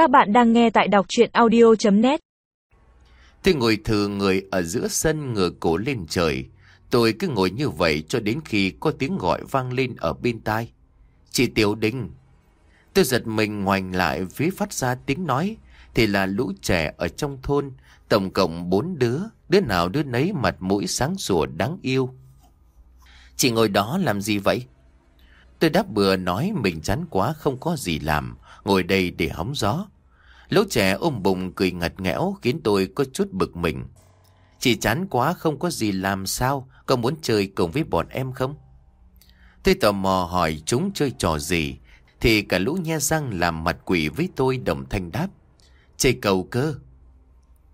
Các bạn đang nghe tại đọc chuyện audio.net Tôi ngồi thử người ở giữa sân ngửa cổ lên trời. Tôi cứ ngồi như vậy cho đến khi có tiếng gọi vang lên ở bên tai. Chị Tiểu Đinh. Tôi giật mình ngoảnh lại phía phát ra tiếng nói. Thì là lũ trẻ ở trong thôn. Tổng cộng bốn đứa. Đứa nào đứa nấy mặt mũi sáng sủa đáng yêu. Chị ngồi đó làm gì vậy? Tôi đáp bừa nói mình chán quá không có gì làm. Ngồi đây để hóng gió. Lũ trẻ ôm bụng cười ngặt nghẽo khiến tôi có chút bực mình. Chị chán quá không có gì làm sao, có muốn chơi cùng với bọn em không? Tôi tò mò hỏi chúng chơi trò gì, thì cả lũ nhe răng làm mặt quỷ với tôi đồng thanh đáp. Chơi cầu cơ.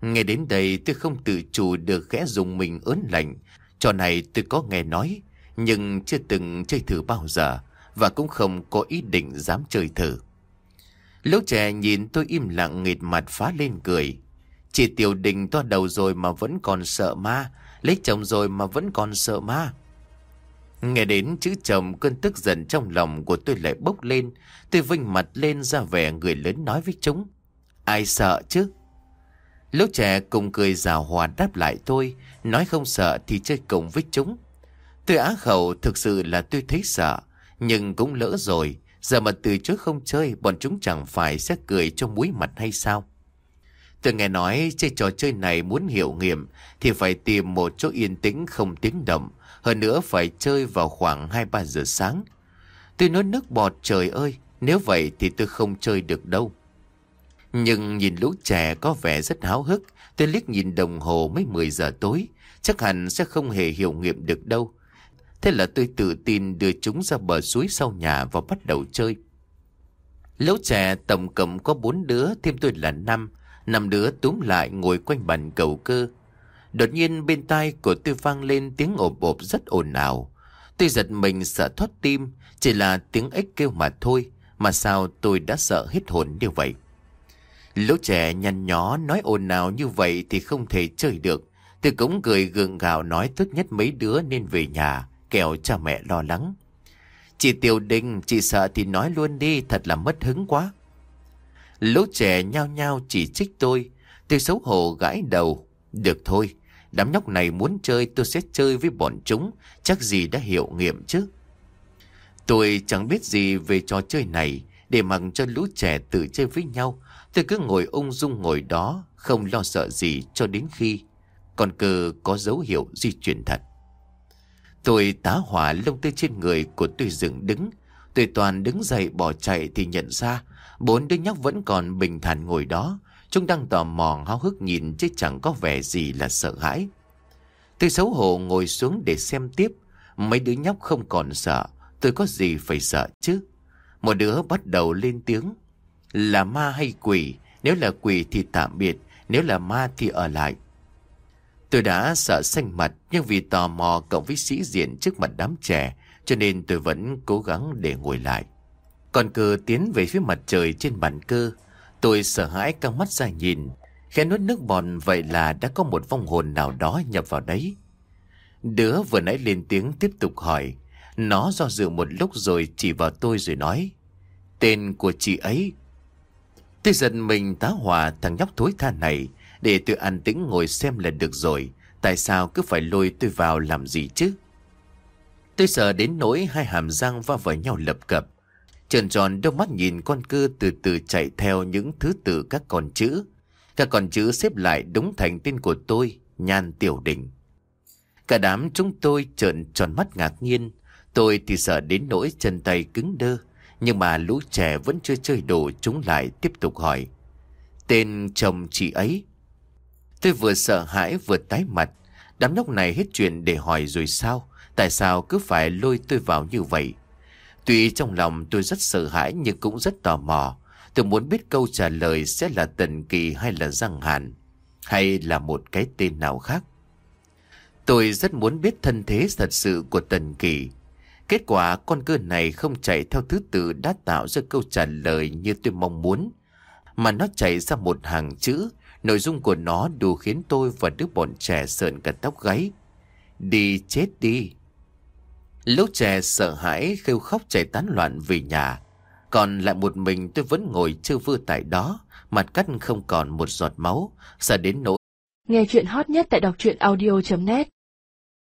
Nghe đến đây tôi không tự chủ được khẽ dùng mình ớn lạnh. Trò này tôi có nghe nói, nhưng chưa từng chơi thử bao giờ, và cũng không có ý định dám chơi thử. Lũ trẻ nhìn tôi im lặng nghịt mặt phá lên cười. Chị Tiểu Đình to đầu rồi mà vẫn còn sợ ma, lấy chồng rồi mà vẫn còn sợ ma. Nghe đến chữ chồng cơn tức giận trong lòng của tôi lại bốc lên, tôi vinh mặt lên ra vẻ người lớn nói với chúng. Ai sợ chứ? Lũ trẻ cùng cười rào hòa đáp lại tôi, nói không sợ thì chơi cùng với chúng. Tôi á khẩu thực sự là tôi thấy sợ, nhưng cũng lỡ rồi, Giờ mà từ chối không chơi, Bọn chúng chẳng phải sẽ cười cho mũi mặt hay sao? Tôi nghe nói chơi trò chơi này muốn hiệu nghiệm, Thì phải tìm một chỗ yên tĩnh không tiếng động, Hơn nữa phải chơi vào khoảng 2-3 giờ sáng. Tôi nói nước bọt, trời ơi, Nếu vậy thì tôi không chơi được đâu. Nhưng nhìn lũ trẻ có vẻ rất háo hức, Tôi liếc nhìn đồng hồ mấy 10 giờ tối, Chắc hẳn sẽ không hề hiểu nghiệm được đâu. Thế là tôi tự tin đưa chúng ra bờ suối sau nhà và bắt đầu chơi. Lũ trẻ tổng cộng có bốn đứa, thêm tôi là năm. Năm đứa túm lại ngồi quanh bàn cầu cơ. Đột nhiên bên tai của tôi vang lên tiếng ộp ộp rất ồn ào. Tôi giật mình sợ thoát tim, chỉ là tiếng ếch kêu mà thôi. Mà sao tôi đã sợ hết hồn như vậy? Lũ trẻ nhăn nhó nói ồn ào như vậy thì không thể chơi được. Tôi cũng cười gượng gạo nói tốt nhất mấy đứa nên về nhà kẻo cha mẹ lo lắng. Chị Tiểu Đình, chị sợ thì nói luôn đi, thật là mất hứng quá. Lũ trẻ nhao nhao chỉ trích tôi, tôi xấu hổ gãi đầu. Được thôi, đám nhóc này muốn chơi tôi sẽ chơi với bọn chúng, chắc gì đã hiểu nghiệm chứ. Tôi chẳng biết gì về trò chơi này, để mặc cho lũ trẻ tự chơi với nhau. Tôi cứ ngồi ung dung ngồi đó, không lo sợ gì cho đến khi con cờ có dấu hiệu di chuyển thật. Tôi tá hỏa lông tươi trên người của tôi dựng đứng. Tôi toàn đứng dậy bỏ chạy thì nhận ra, bốn đứa nhóc vẫn còn bình thản ngồi đó. Chúng đang tò mò, háo hức nhìn chứ chẳng có vẻ gì là sợ hãi. Tôi xấu hổ ngồi xuống để xem tiếp. Mấy đứa nhóc không còn sợ. Tôi có gì phải sợ chứ? Một đứa bắt đầu lên tiếng. Là ma hay quỷ? Nếu là quỷ thì tạm biệt. Nếu là ma thì ở lại. Tôi đã sợ xanh mặt, nhưng vì tò mò cộng với sĩ diện trước mặt đám trẻ, cho nên tôi vẫn cố gắng để ngồi lại. Còn cờ tiến về phía mặt trời trên bàn cơ. Tôi sợ hãi căng mắt ra nhìn. Khẽ nuốt nước bọt vậy là đã có một vong hồn nào đó nhập vào đấy. Đứa vừa nãy lên tiếng tiếp tục hỏi. Nó do dự một lúc rồi chỉ vào tôi rồi nói. Tên của chị ấy. Tôi giận mình tá hỏa thằng nhóc thối tha này. Để tôi an tĩnh ngồi xem là được rồi, Tại sao cứ phải lôi tôi vào làm gì chứ? Tôi sợ đến nỗi hai hàm răng va vào nhau lập cập. Trần tròn đôi mắt nhìn con cư từ từ chạy theo những thứ tự các con chữ. Các con chữ xếp lại đúng thành tên của tôi, Nhan Tiểu Đình. Cả đám chúng tôi trợn tròn mắt ngạc nhiên. Tôi thì sợ đến nỗi chân tay cứng đơ, Nhưng mà lũ trẻ vẫn chưa chơi đồ chúng lại tiếp tục hỏi. Tên chồng chị ấy Tôi vừa sợ hãi vừa tái mặt. Đám nhóc này hết chuyện để hỏi rồi sao? Tại sao cứ phải lôi tôi vào như vậy? Tuy trong lòng tôi rất sợ hãi nhưng cũng rất tò mò. Tôi muốn biết câu trả lời sẽ là Tần Kỳ hay là Giang Hàn. Hay là một cái tên nào khác. Tôi rất muốn biết thân thế thật sự của Tần Kỳ. Kết quả con cơ này không chạy theo thứ tự đã tạo ra câu trả lời như tôi mong muốn. Mà nó chạy ra một hàng chữ Nội dung của nó đủ khiến tôi và đứa bọn trẻ sợn cả tóc gáy. Đi chết đi. Lúc trẻ sợ hãi kêu khóc chạy tán loạn về nhà. Còn lại một mình tôi vẫn ngồi chư vư tại đó, Mặt cắt không còn một giọt máu, Sợ đến nỗi Nghe chuyện hot nhất tại đọc truyện audio.net